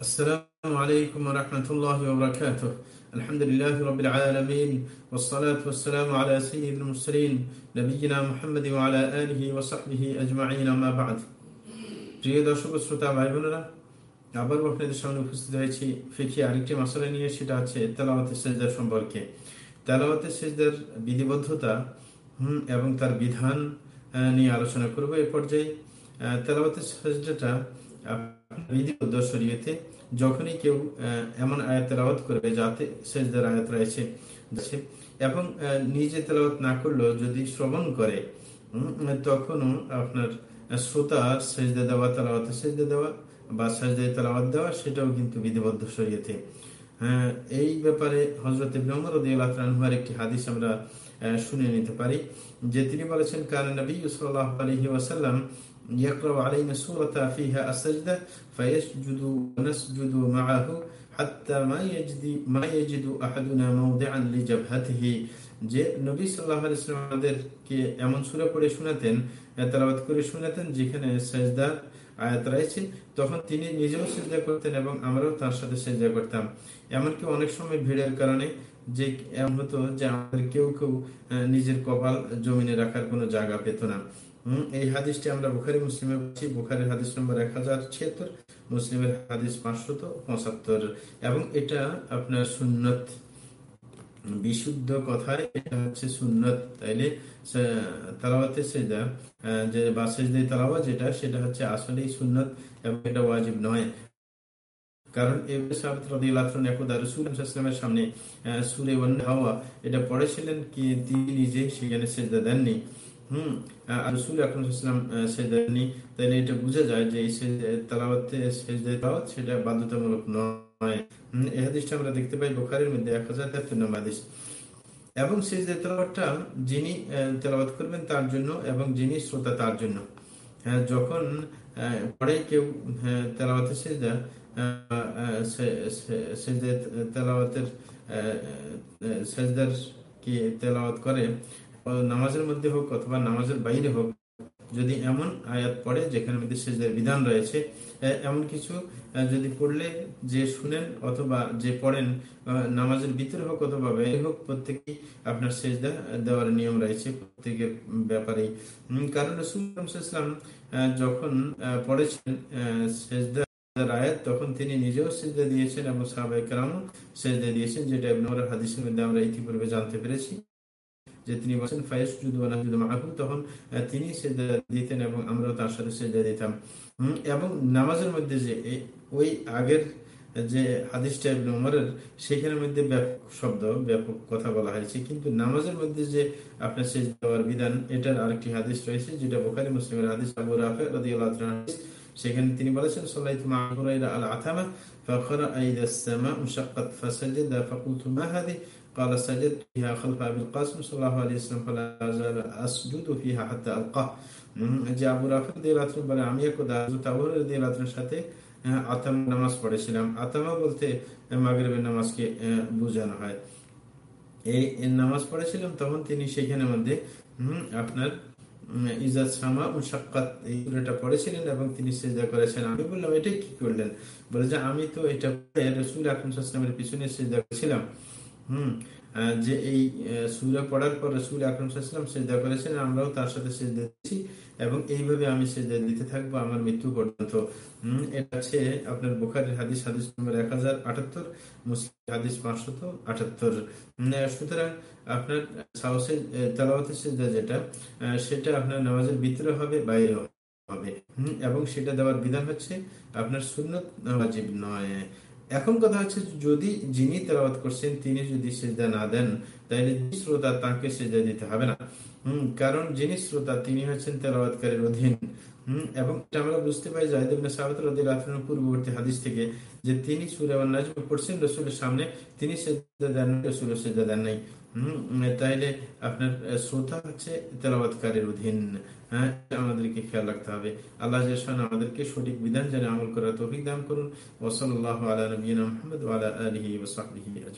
السلام عليكم ورحمة الله وبركاته الحمد لله رب العالمين والصلاة والسلام على سيد المرسلين نبينا محمد وعلى آله وصحبه أجمعين ما بعد প্রিয় দর্শক শ্রোতা ভাই বোনেরা আবারও আপনাদের সামনে উপস্থিত হয়েছি ফিকি আরেকটি মশলা নিয়ে সেটা হচ্ছে তেলাওয়াতের সেজদার সম্পর্কে তেলাওয়াতের সেজদার বিধিবদ্ধতা হুম এবং তার বিধান নিয়ে আলোচনা করব এ পর্যায়ে তেলাওয়াতের সেজদাটা বিধিবদ্ধ শরীয়তে যখনই কেউ এমন আয়াত তেলাওয়াত করবে যাতে সেজদার আয়াত রয়েছে এবং নিজে তেলাওয়াত না করলেও যদি শ্রবণ করে তখনও আপনার শ্রোতা সেজদা দেওয়া, তেলাওয়াতে সেজদা দেওয়া বা সাজদায় তেলাওয়াত দেওয়া সেটাও কিন্তু বিধিবদ্ধ শরীয়তে। হ্যাঁ এই ব্যাপারে হজরত ইবনমর একটি হাদিস আমরা শুনে নিতে পারি যে তিনি বলেছেন কারণ নবী সাল্লাহ আলহি ওয়াসাল্লাম يقرأ علينا سورة فيها السجدة فيسجد ونسجد معه حتى ما يجد ما يجد أحدنا موضعا لجبهته যে নবী সাল্লাহ আলাইসলাম আমাদেরকে এমন সুরে পড়ে শোনাতেন তালাবাদ করে শোনাতেন যেখানে সেজদার আয়াত রয়েছে তখন তিনি নিজেও সেজদা করতেন এবং আমরাও তার সাথে সেজদা করতাম এমনকি অনেক সময় ভিড়ের কারণে যে হতো যে আমাদের কেউ কেউ নিজের কপাল জমিনে রাখার কোনো জায়গা পেত না। এই হাদিসটি আমরা বুখারি, মুসলিমে পাচ্ছি বুখারির হাদিস নম্বর এক হাজার ছিয়াত্তর, মুসলিমের হাদিস পাঁচশত পঁচাত্তর। এবং এটা আপনার সুন্নত। বিশুদ্ধ কথায় এটা হচ্ছে সুন্নত। তাইলে তালাওয়াতে সেজদা যে বা সেজদাই তালাওয়া যেটা, সেটা হচ্ছে আসলেই সুন্নত এবং এটা ওয়াজিব নয়। কারণ সামনে সুরে হাওয়া, এটা পড়েছিলেন কি তিনি নিজে? সেখানে সেজদা দেননি। সেটা বাধ্যতামূলক নয়। আমরা দেখতে পাই মধ্যে এক হাজার এবং যিনি তেলাওয়াত করবেন তার জন্য এবং যিনি শ্রোতা তার জন্য। যখন পরে কেউ তেলাওয়াতে সেজদা সেজদা, তেলাওয়াতের সেজদার কি তেলাওয়াত করে নামাজের মধ্যে হোক অথবা নামাজের বাইরে হোক যদি এমন আয়াত পড়ে যেখানে মধ্যে সেজদের বিধান রয়েছে এমন কিছু যদি পড়লে যে শুনেন অথবা যে পড়েন নামাজের ভিতরে হোক অথবা বাইরে হোক, প্রত্যেকেই আপনার সেজদা দেওয়ার নিয়ম রয়েছে প্রত্যেকের ব্যাপারেই। কারণ রসুলাম যখন পড়েছেন সেজদা আয়াত, তখন তিনি নিজেও সেজদা দিয়েছেন এবং সেজদা দিয়েছেন, যেটা হাদিসের মধ্যে আমরা ইতিপূর্বে জানতে পেরেছি। যে তিনি বলছেন ফায়েস মাহু তখন তিনি সেজদা দিতেন এবং আমরাও তার সাথে সেজদা দিতাম। এবং নামাজের মধ্যে যে ওই আগের, যে হাদিসটা উমরের সেখানের মধ্যে ব্যাপক শব্দ, ব্যাপক কথা বলা হয়েছে। কিন্তু নামাজের মধ্যে যে আপনার শেষ দেওয়ার বিধান, এটার আরেকটি হাদিস রয়েছে, যেটা বোখারি, মুসলিমের হাদিস আবু রাফে সেখানে তিনি বলেছেন সাল্লাইতু মা হুরাইরা আল আথামা فقرأ إذا السماء انشقت فسجد فقلت ما هذه قال سجدت فيها خلف أبي القاسم صلى الله عليه وسلم فلا أزال أسجد فيها حتى ألقاه যে আবু রাফি দিয়ে রাত্রে বলে আমি একদা তাবুরের দিয়ে রাত্রের সাথে আতাম নামাজ পড়েছিলাম আতামা বলতে মাগরেবের নামাজকে বোঝানো হয় এই নামাজ পড়েছিলাম তখন তিনি সেখানে মধ্যে আপনার ইজাজ সামা মুশাক্কাত, এই পুরোটা পড়েছিলেন এবং তিনি সেজদা করেছেন। আমি বললাম, এটা কি করলেন? বলে যে, আমি তো এটা রসুল আকরম সাল্লামের পিছনে সেজদা করেছিলাম। হম যে এই সুরা পড়ার পর রসুল আকরম করেছেন, আমরাও তার সাথে দিচ্ছি এবং এইভাবে আমি সেজদা দিতে থাকব আমার মৃত্যু পর্যন্ত। এটা আছে আপনার বোখারের হাদিস হাদিস নম্বর এক হাজার আটাত্তর, মুসলিম হাদিস পাঁচশত আটাত্তর। সুতরাং আপনার সাহসের তেলাওয়াতের সেজদা যেটা সেটা আপনার নামাজের ভিতরে হবে বাইরে হবে। এবং সেটা দেওয়ার বিধান হচ্ছে আপনার ওয়াজিব নয়। এখন কথা হচ্ছে যদি যিনি তেলাবাদ করছেন, তিনি যদি সেজদা না দেন তাহলে শ্রোতা, তাকে সেজদা দিতে হবে না। হম, কারণ যিনি শ্রোতা, তিনি হচ্ছেন তেলাবাদকারীর অধীন। এবং আমরা বুঝতে জাহিদিন সাহাবত রদির পূর্ববর্তী হাদিস থেকে যে তিনি সুরাবান নাজম পড়ছেন, রসুলের সামনে তিনি সেজদা দেন সেজদা দেন নাই। তাইলে আপনার শ্রোতা হচ্ছে তেলাবাতকারীর অধীন। হ্যাঁ আমাদেরকে খেয়াল রাখতে হবে। আল্লাহ আমাদেরকে সঠিক বিধান জানে, আমল করার তৌফিক দান করুন। ওসল আল্লাহ আলা নবীন আলা